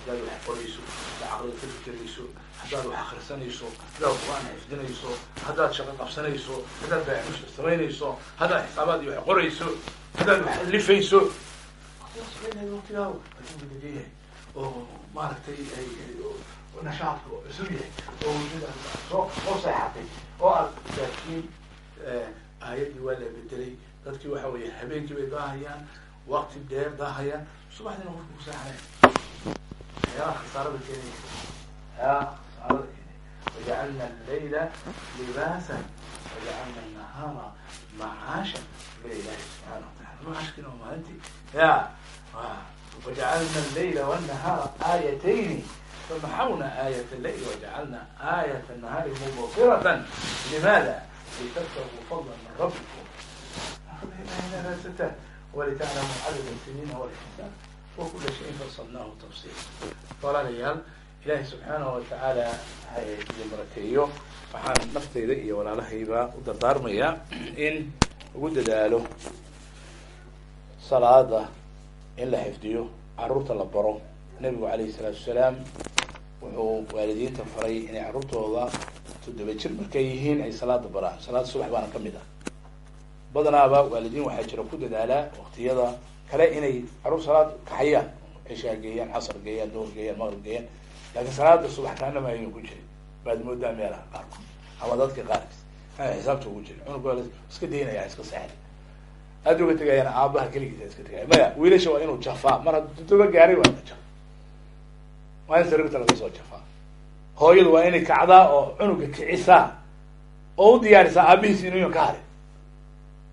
haddaad wax qorayso haddaad caqliga ka fikirayso haddaad wax akrisanayso haddaad qur'aan xifdinayso haddaad shaqo qabsanayso haddaad baaxush samaynayso haddaad xisaabaad iyo wax qorayso haddaad wax alifayso watigaa adduunka oo maaragtay nashaadka oo cusub yahay oo wujud soo soo seexatay oo aad laakiin aayaddii waa la bedelay dadkii waxa weya habeenkii bay daahayaan wakti dheer daahaya subaxdina qofka kusaaraya waxyaabaha khasaarada keenaya ya khasaarada keenaya wajacalna allayla libaasan wajacalna anahaara macaashan bal ilahi subxaana watacala macaashkiina waa maalintii. Ya wajacalna allayla wاnnahaara aayatayni فمحونا آية الليل وجعلنا آية النهار مبصرة لماذا؟ لتبتغوا فضلا من ربكم ولتعلموا عدد السنين والحساب وكل شيء فصلناه تفصيلا walaalayaal ilaahay subxaanahu watacaala ha idin barakeeyo waxaan nafteyda iyo walaalahayba u dardaarmayaa in ugu dadaalo salaada in la xifdiyo caruurta la baro nabigu calayhi salaatu wasalaam wuxuu waalidiinta faray inay carruurtooda toddoba jir markay yihiin ay salaada baraan salaada subax baana kamid ah badanaaba waalidiin waxaa jira ku dadaalaa waktiyada kale inay carruur salaad kaxayaan cishaa geeyaan casar geeyaan duhur geeyaan maqrib geeyaan. Laakiin salaada subax kaanama aynan ku jirin baad moodaa meelaha qaarkood ama dadka qaarkiis aan xisaabta ugu jirin. Cunug iska daynaya iska seexda aada uga tegayaan aabaha keligiisa iska tegaya maya wiilasha waa inuu jafaa. Mar hadduu todoba gaaray waa ina jaf waa in sariirta laga soo jafaa. Hooyadu waa inay kacdaa oo cunuga kicisaa oo u diyaarisaa aabihiis inuuyan ka harin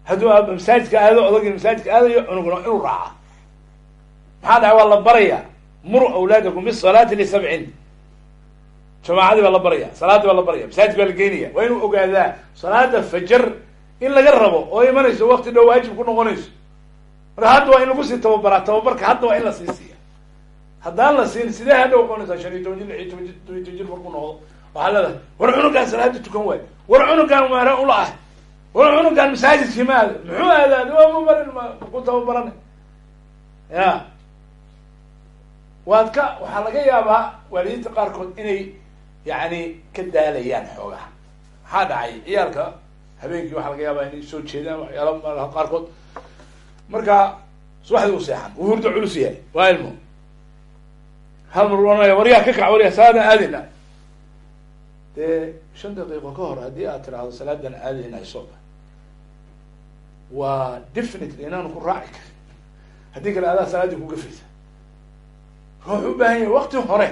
hadduu masaajidka aado odagii masaajidka aadayo cunugna inuu raaca maxaa dhahay waa la baraya muru awlaadakum bisalaati lisabcin jamaacadii baa la baraya salaadii baa la baraya masaajid baa la geynaya waa inuu ogaadaa salaada fajar in laga rabo oo imanayso wakti dhow waajib ku noqonayso marka hadda waa in lagu sii tababaraa tababarka hadda waa in la sii siiya haddaan la siin sidee hadha uqonaysaa shan iyo toban jir lix iyo toban jir toban iyo toban jir markuu noqdo waxaa leedahay war cunugaan salaada tukan waay war cunugaan maare ula ah war cunugaan masaajidkii ma aado muxuu aadaa waa ma marin ma ku tababarana ya. Waad ka waxaa laga yaabaa waalidiinta qaarkood inay yani ka daalayaan xoogaha maxaa dhacay? Ciyaalka habeenkii waxaa laga yaabaa inay soo jeedaan waxyaala malaha qaarkood. Marka subaxdii u seexan. Uu hurdo culus yahay. Waa ilmo. Hal mar oanaya waryaa ka kac waryaa salaadan aadina dee shan daqiiqo ka hor haddii aad tiraahdo salaadan aadina isoba waa definitely inaanu ku raaci karin. Haddii kale adaa salaaddii ku gafaysa wuxuu u baahan yahay wakti hore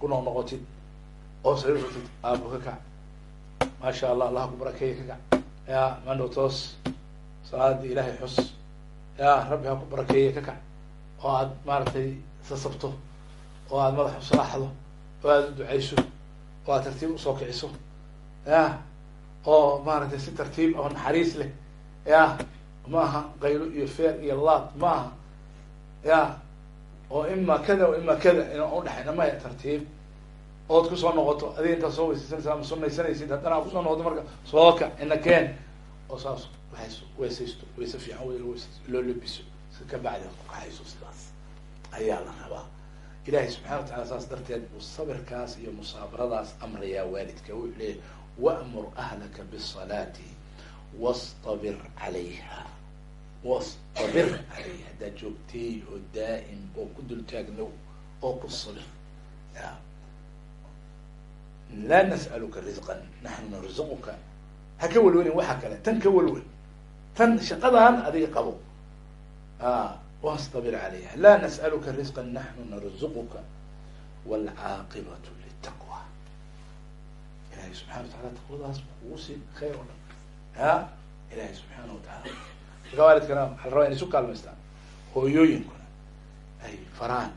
ku noq noqotid oo sariirtid aabo ka kac. Maasha allah allah ku barakeeya ka kac. Ya mandhow toos salaadii ilaahay xus. Ya rabbi ha ku barakeeya ka kac. Oo aad maaragtay sasabto. Oo aad madax usalaaxdo oo aad u ducayso. Oo aad tartiib u soo kiciso. Ya. Oo maaragtay si tartiib oo naxariis leh ya ma aha qaylo iyo feer iyo laad ma aha ya oo ima kada o ima kada inaan udhexayna maya tartiib. Ood ku soo noqoto adiga intaad soo weysaysanaysa ama sunaysanaysid haddana aad ku soo noqoto marka soo kac ina keen. Oo saas waayso weysaysto wayse fiican w loo lebiso si ka bacdi ad kaxayso sidaas. Ayaa la rabaa. Ilahay subxana wa tacala saas darteed uu sabirkaas iyo musaabaradaas amrayaa waalidka. Wuxuu leeyahy wa'mur ahlaka bisalaati wastabir calayha wastabir calayha haddaad joogteey oo daa'im oo ku dul taagnow oo ku sabir ya laa nas'aluka risqan naxnu narzuquka ha ka welwelin waxa kale tan ka welwel tan shaqadan adiga qabo wastabir calayha laa nas'aluka risqan naxnu narzuquka waalcaaqibatu litaqwa ilahay subxana wa tacala taqwadaas kugu siin khayr o dhan ya ilahay subxaana wa tacaala marka waalidkana waxaa la rabaa inay isu kaalmaystaan? Hooyooyinkuna ay faraan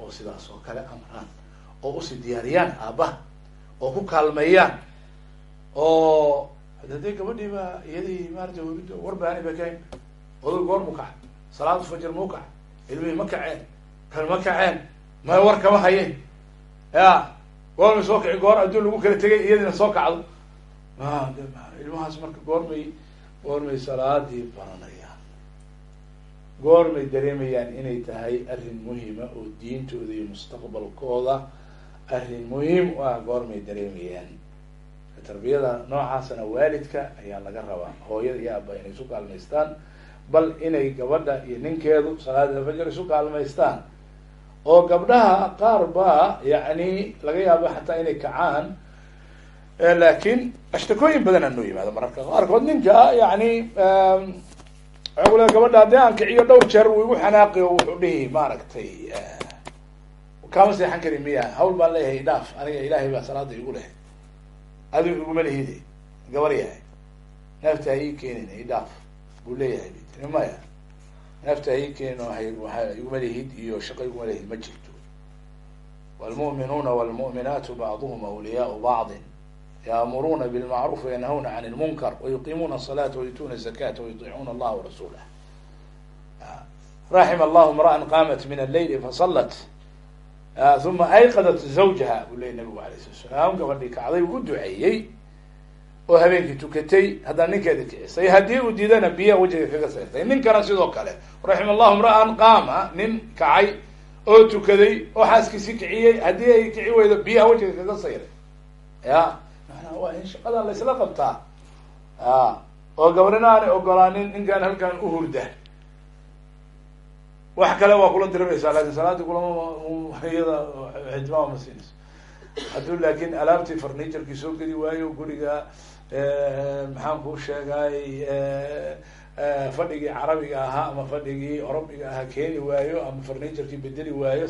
oo sidaas oo kale amraan oo u sii diyaariyaan aabbaha oo ku kaalmeeyaan oo hadee gabadhii baa iyadii maarata welido warbaani ba kahayn oday goor mu kacay salaadu fajir mau kacay ilmihii ma kaceen kan ma kaceen may war kama hayeen ya goormay soo kici goor adduun lagu kala tegay iyadiina soo kacdo ilmahaas marka goormay goormay salaadii baranayaan goormay dareemayaan inay tahay arrin muhima oo diintooda iyo mustaqbalkooda arrin muhiim u ah goormay dareemayaan. Tarbiyada noocaasana waalidka ayaa laga rabaa hooyada iyo aaba inay isu kaalmaystaan bal inay gabadha iyo ninkeedu salaada fajar isu kaalmaystaan. Oo gabdhaha qaar baa yacni laga yaabo xataa inay kacaan laakiin ashtakooyin badan aa noo yimaado mararka qaarkood ninka yani ku le gabadha haddii aan kiciyo dhowr jeer uu igu xanaaqi o wuxuu dhihi maaragtay kaama seexan kari miya. Hawl baan leeyahay dhaaf. Aniga ilaahay baa salaada igu leh. Adigu iguma lihide gabar yahay. Neefta ha ii keenin idhaaf buu leeyahay maya neefta ha ii keenin oo waa iguma lihid iyo shaqo iguma lihid ma jirto. Wlmu'minuuna wlmu'minaatu bacduhum awliyaau bacdin yaamuruuna bilmacruuf wayanhawna can lmunkar wayuqiimuuna asalaata wayutuuna zakata wayutiicuuna allaha warasuulah raxima allahu imra'an qaamat min alleyli fasalat uma ayqadat zawjaha buu leeyay nabigu alay slat slaam gabadhii kacday ugu duceeyey oo habeenkii tukatay haddana ninkeeda kicisay haddii uu diidana biya wajiga kaga sayrtay ninkana sidoo kale raxima allahu imra'an qaama nin kacay oo tukaday oo xaaskiisi kiciyey haddii ay kici weydo biyaha wajiga kaga sayray ya waa in shaqadan laysla qabtaa. A oo gabadhina aanay ogolaanin ninkaan halkan uhurda wax kale waa kula dirimaysaa laakiin salaadii kulama iyada ma siinayso. Hadduu laakin alaabtii farniturkii soo geli waayo guriga maxaan kuu sheegay fadhigii carabiga ahaa ama fadhigii orobiga ahaa keeni waayo ama farniturkii bedeli waayo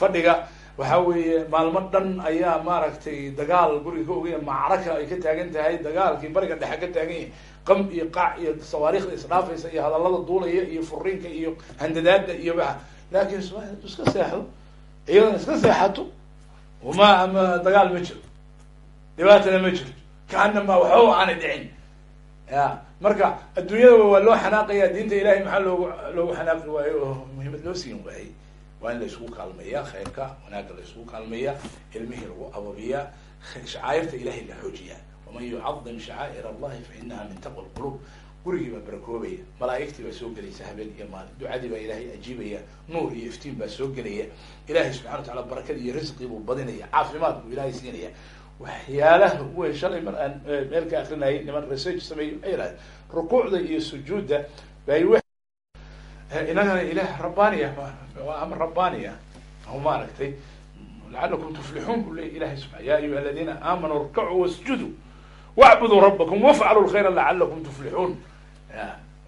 fadhiga waxa weeye maalmo dhan ayaa maaragtay dagaal guriga ka ogaya macraka ay ka taagan tahay dagaalkii bariga dhexe ka taagan yahay qam iyo qac iyo sawaariikhda isdhaafaysa iyo hadallada duulaya iyo furiinka iyo handadaada iyo ba laakin s iska seexdo. Iyadana iska seexato. Uma ama dagaal ma jiro. Dhibaatana ma jirto kaanama waxba aanay dhicin. Ya marka adduunyadaba waa loo xanaaqaya diinta ilahay maxaa loogu loogu xanaaqi waayo? Oo muhiimad loo siin waayey waa in la isugu kaalmeeya khayrka wanaagga la isugu ilmihii lagu ababiya shacaayirta ilahay la xoojiya waman yucadim shacaa'ir allahi fa inaha min taqwa lqulub gurigii baa barakoobaya malaa'igtii baa soo gelaysa habeen iyo maalin ducadii baa ilaahay ajiibaya nuur iyo iftiin baa soo gelaya ilaahay subxana wa tacala barakada iyo risqii buu badinaya caafimaad buu ilaahay siinaya waxyaalaha uweyn shalay mar aan meel ka akrinayay niman research sameeyey waxay yidhahdeen rukuucda iyo sujuudda bay inagana ilaah rabbaaniya waa amar rabbaaniya o maaragtay lacalakum tuflixuun buu leya ilahay subaa ya ayuha aladiina aamanuu irkacuu wasjuduu wacbuduu rabbakum wafcaluu lkhayra lacalakum tuflixuun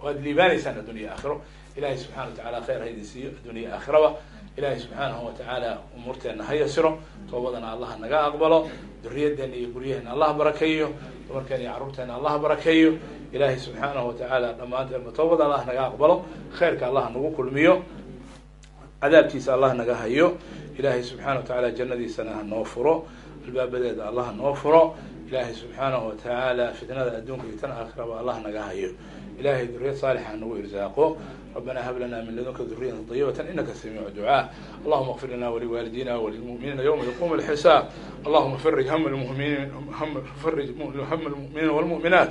waad liibaanaysaan addunya aakhiro ilahay subxana wa tacala khayr haydin siiyo addunya aakhiraba ilahay subxaanahu watacaala umuurteena ha yasiro toobadana allah naga aqbalo duriyadeena iyo allah barakeeyo dumarkeena iyo carruurteena allah barakeeyo. Ilahay subxaanahu watacaala dhammaanteen toobada allah naga aqbalo. Khayrka allah nagu kulmiyo. Cadaabkiisa allah naga hayo. Ilahay subxana wa tacala jannadiisana ha noo furo. Albaabadeeda allah noo furo. Ilahay subxaanahu watacaala fitnada adduunka iyo tan aakhiraba allah naga hayo. Ilahay duriyad saalixa nagu irsaaqo ربنا هب لنا من لدنك ذرية طيبة إنك سميع الدعاء اللهم اغفر لنا ولوالدينا وللمؤمنين يوم يقوم الحساب اللهم فرج هم المؤمنين هم فرج هم المؤمنين والمؤمنات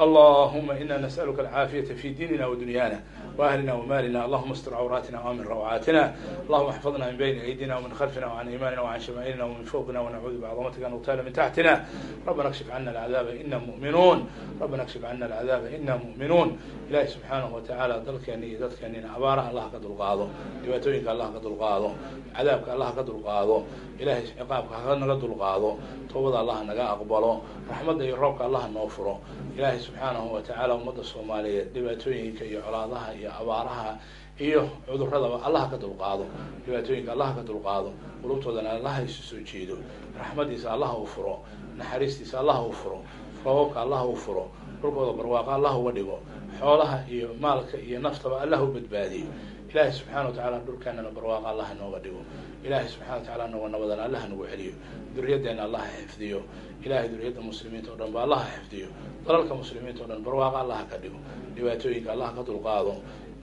اللهم إنا نسألك العافية في ديننا ودنيانا وأهلنا ومالنا اللهم استر عوراتنا وامن روعاتنا اللهم احفظنا من بين أيدينا ومن خلفنا وعن إيماننا وعن شمائلنا ومن فوقنا ونعوذ بعظمتك أن نغتال من تحتنا ربنا اكشف عنا العذاب إنا مؤمنون ربنا اكشف عنا العذاب إنا مؤمنون إلهي سبحانه وتعالى dalkeeni iyo dadkeeniina abaaraha allah ka dulqaado dhibaatooyinka allah ka dulqaado cadaabka allah ka dulqaado ilahay ciqaabka ha naga dulqaado toobada allah naga aqbalo raxmadda iyo roobka allah noo furo ilaahay subxaanahu watacaala ummadda soomaaliyeed dhibaatooyinka iyo colaadaha iyo abaaraha iyo cuduradaba allah ka dulqaado dhibaatooyinka allah ka dulqaado qulubtoodana allah isu soo jeedo raxmadiisa allah u furo naxariistiisa allah u furo roobabka allah u furo dhulkooda barwaaqa allah uga dhigo xoolaha iyo maalka iyo naftaba allah u badbaadiyo. Ilaahay subxana wa tacala dhulkeenana barwaaqa allah inooga dhigo. Ilaahay subxana wa tacala noga nabadana allah nagu celiyo duriyaddeena allah ha xifdiyo ilahay duriyadda muslimiinta o dhan ba allah ha xifdiyo dalalka muslimiinta o dhan barwaaqa allah ka dhigo dhibaatooyinka allah ka dulqaado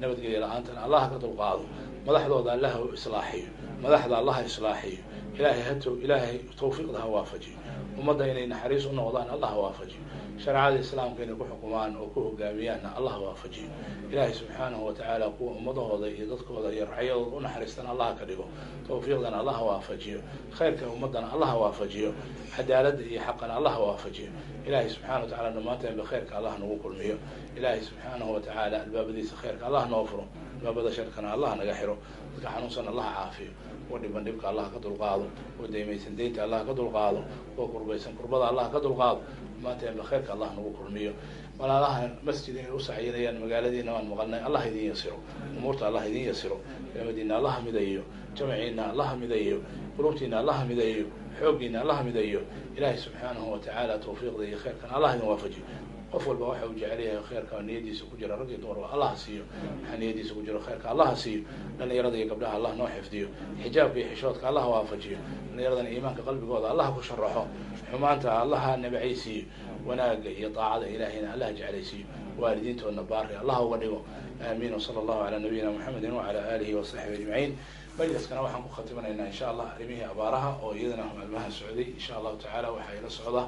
nabadgelya la'aantana allah ka dulqaado madaxdooda allah u islaaxiyo madaxda allah ha islaaxiyo ilaahay hato ilaahay tawfiiqda ha waafajiyo ummadda inay naxariis u noqdaan allah ha waafajiyo shareecada islaamka inay ku xukumaan oo ku hogaamiyaanna allah waafajiyo. Ilaahay subxaanahu watacaala kuwa ummadahooda iyo dadkooda iyo racyadooda u naxariistana allah ka dhigo. Tawfiiqdana allah waafajiyo. Khayrka ummadana allah waafajiyo. Cadaaladda iyo xaqana allah waafajiyo. Ilaahay subxana wa tacala dhammaanteenba khayrka allah nagu kulmiyo. Ilaahay subxaanahu watacaala albaabadiisa khayrka allah noo furo. Albaabada sharkana allah naga xiro. Dadka xanuunsan allah caafiyo kuwa dhiban dhibka allah ka dulqaado kuwa daymaysan deynta allah ka dulqaado kuwa kurbaysan kurbada allah ka dulqaado dhammaanteenba khayrka allah nagu kulmiyo walaalaha masjid inay u sacyinayaan magaaladiina waan maqalnay allah idin yasiro umuurta allah idin yasiro kelimadiina allah midayo jamaciina allah midayo qulubtiina allah midayo xooggiina allah midayo ilaahay subxaanahu watacaala tawfiiqda iyo khayrkan allah idin waafajiyo qof walba waxa uu jecel yahay khayrka niyadiisa ku jira rag iyo dumarba allah siiyo waxaa niyadiisa ku jiro? Khayrka allah siiyo. Dhalinyarada iyo gabdhaha allah noo xifdiyo. Xijaabka iyo xishoodka allah waafajiyo. Dhalinyaradana iimaanka qalbigooda allah ku sharaxo xumaanta allah ha nabacaysiiyo wanaaga iyo daacada ilaahayna allah jeclaysiiyo waalidiintoodna baari allah uga dhigo. Aamiin. Wsala allahu calaa nabiyina muxamedin wacala aalihi wasaxbi ajmaciin. Majliskana waxaan ku khatimanaynaa insha allah arrimihii abaaraha oo iyadana maalmaha socday. Insha allahu tacaala waxaa ila socda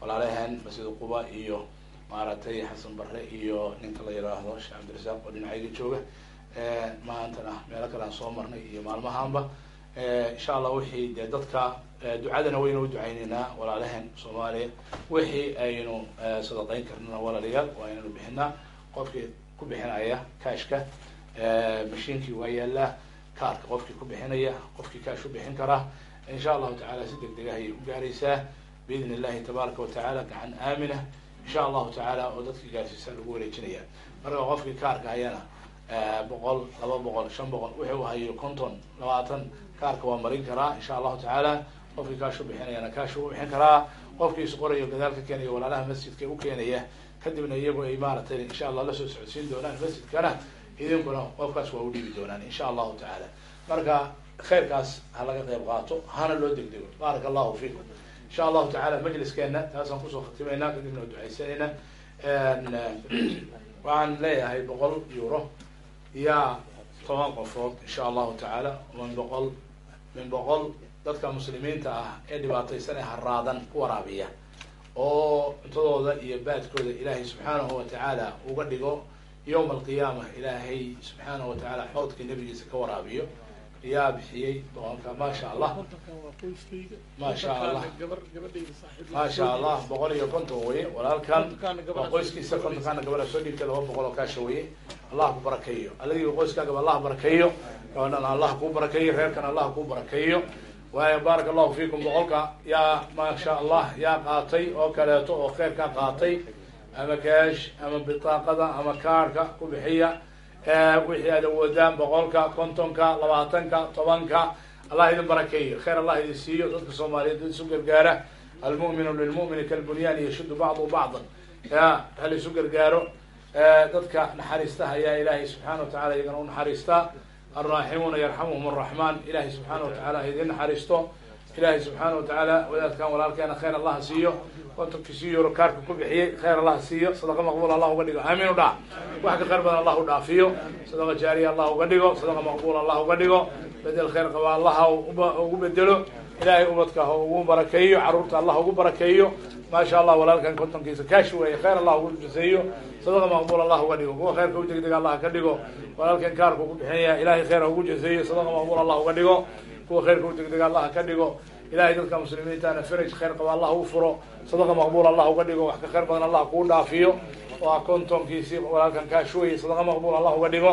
walaalahan masjid quba iyo maaragtay xasan barre iyo ninka la yidhaahdo sheekh cabdirasaaq oo dhinacayga jooga. Maantana meelo kale aan soo marnay iyo maalmahaanba. Insha allah wixii dee dadka ducadana waynu u ducayneynaa walaalahan soomaaliya. Wixii aynu sadaqayn karnana walaalayaal waa inaynu bixinaa. Qofkii ku bixinaya kashka mashiinkii waa yaalaa kaarka qofkii ku bixinaya qofkii kaash u bixin karaa. Insha allahu tacala si deg deg ayay u gaaraysaa. Biidn illahi tabaaraka watacaala gacan aamina insha allahu tacaala oo dadka gaarsiisa lagu wareejinaya. Marka qofkii kaarka hayana boqol laba boqol shan boqol wuxuu hayo konton labaatan kaarka waa marin karaa insha allahu tacaala qofkii kaashu bixinayana kaashu u bixin karaa. Qofkii isqorayo gadaalka keenaya walaalaha masjidka u keenaya kadibna iyagu ay maaragtay insha allah la soo socodsiin doonaan masjidkana idinkuna qofkaas waa u dhiibi doonaan insha allahu tacaala marka khayrkaas ha laga qayb qaato hana loo degdego. Baaraka allahu fiikum insha allahu tacaala majliskeena taasaan ku soo khatimaynaa kadibna ducaysanayna. Waxaan leeyahay boqol euro yaa toban qofood insha allahu tacaala min boqol min boqol dadka muslimiinta ah ee dhibaataysan ee haraadan ku waraabiya oo cuntadooda iyo baadkooda ilaahay subxaanahu watacaala uga dhigo yowma alqiyaama ilaahay subxaanahu watacaala xoodka nebigiisa ka waraabiyo yaa bixiyey boqolka maasha allah maasha allah maasha allah boqol iyo konton weye walaalkan. Waa qoyskiisa kontonkaana gabadha soo dhiibtay laba boqol oo kaasha weye. Allah ku barakeeyo adigii qoyskaagaba allah barakeeyo gabadhan allah kuu barakeeyo reerkan allah kuu barakeeyo waayo baaraka allahu fiikum boqolka. Yaa maasha allah yaa qaatay oo kaleeto oo kheyrkaa qaatay. Ama kaash ama bitaaqada ama kaarhka ku bixiya wixii aad awoodaan boqolka kontonka labaatanka tobanka. Allah idin barakeeyo. Khayr allah idin siiyo. Dadka soomaaliyeed dad isu gargaara. Almu'minu lilmu'mini kalbunyaan yashudu bacdu bacdan ya hal isu gargaaro. Dadka naxariistaha ayaa ilaahay subxaana watacala iyagana u naxariistaa alraaximuuna yarxamuhum araxmaan ilahay subxaana watacala ha idin naxariisto ilahay subxaana watacaala wadaadkan walaalkeena khayr allah siiyo kontonkiisi euro kaarka ku bixiyey khayr allah siiyo. Sadaqa maqbuul allah uga dhigo. Aamiin u dhac. Wax ka khayr badan allah u dhaafiyo. Sadaqa jaariya allah uga dhigo. Sadaqa maqbuul allah uga dhigo. Bedel khayr qaba allaha ugu bedelo. Ilaahay ubadka ha ugu barakeeyo. Caruurta allah ugu barakeeyo. Maasha allah walaalkan kontonkiisa kaashi weeye. Khayr allah ugu jaseeyo sadaqa maqbuul allah uga dhigo. Kuwa khayrka u degdega allah ka dhigo. Walaalkan kaarka ugu bixinaya. Ilahay khayr ha ugu jaseeyo. Sadaqa maqbuul allah uga dhigo kuwa khayrka u degdega allah ka dhigo. Ilahay dadka muslimiintana faraj khayr qaba allah u furo. Sadaqa maqbuul allah uga dhigo. Wax ka khayr badan allah kuu dhaafiyo. Waa kontonkiisi walaalkan kaashuweye sadaqa maqbuul allah uga dhigo.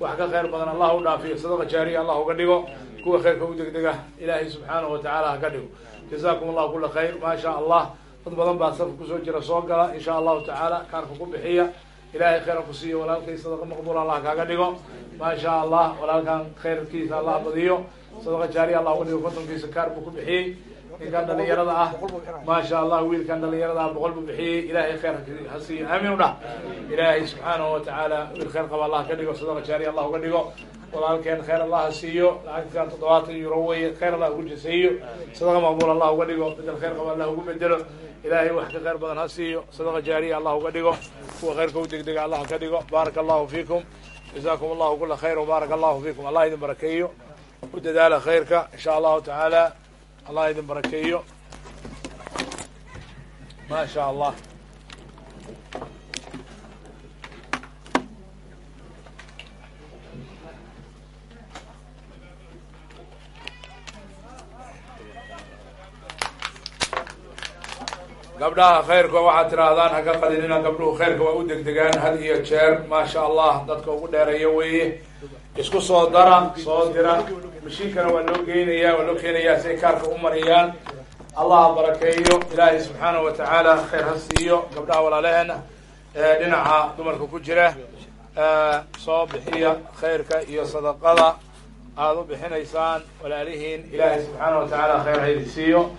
Wax ka khayr badan allah u dhaafiyo. Sadaqa jaariya allah uga dhigo. Kuwa khayrka u degdega ilaahay subxaanahu watacaala ha ka dhigo. Jazakum allahu kula khayr. Maa sha allah dad badan baa safka ku soo jira soo gala. Insha allahu tacaala kaarka ku bixiya. Ilahay khayra ku siiyo walaalkay sadaqa maqbuul allah kaaga dhigo. Maa sha allah walaalkan khayrkiisa allah badiyo sadaqa jaariya allah uga kontonkiisa kaar buu ku bixiyey. Ninkan dhalinyarada ah. Maasha allah wiilkan dhalinyarada ah boqol buu bixiyey. Ilahay khayr ha siiyo aamin u dhah ilaahay subxaanahu watacaala wiil khayr qaba allah ka dhigo sadaqa jaariya allah uga dhigo. Walaalkeen khayr allah ha siiyo. Lacagtikan toddobaatan euro weye khayr allah ugu jaseeyo sadaqa maqbuul allah uga dhigo. Bedel khayr qaba allah ugu bedelo ilaahay wax ka khayr badan ha siiyo. Sadaqa jaariya allah uga dhigo. Kuwa khayrka u degdega allah ka dhigo. Baaraka allahu fiikum. Jazakum allahu kula khayr wbaaraka allahu fiikum. Allah idin barakeeyo u dadaala khayrka insha allahu tacaala. Allah idin barakeeyo. Ma sha allah. Gabdhaha khayrka waxaad tirahdaan haka qadinina gabdhuhu khayrka waa u degdegaan had iyo jeer. Maasha allah dadka ugu dheereeya weeye isku soo dara soo dira mashiinkana waa loo geynaya waa loo keenayaa si ay kaarka u mariyaan. Allah barakeeyo ilaahay subxaanahu watacaala khayr ha siiyo gabdhaha walaalaheena. Dhinaca dumarka ku jira soo bixiya khayrka iyo sadaqada aada u bixinaysaan walaalihiin. Ilaahay subxaanahu watacaala khayr ha idin siiyo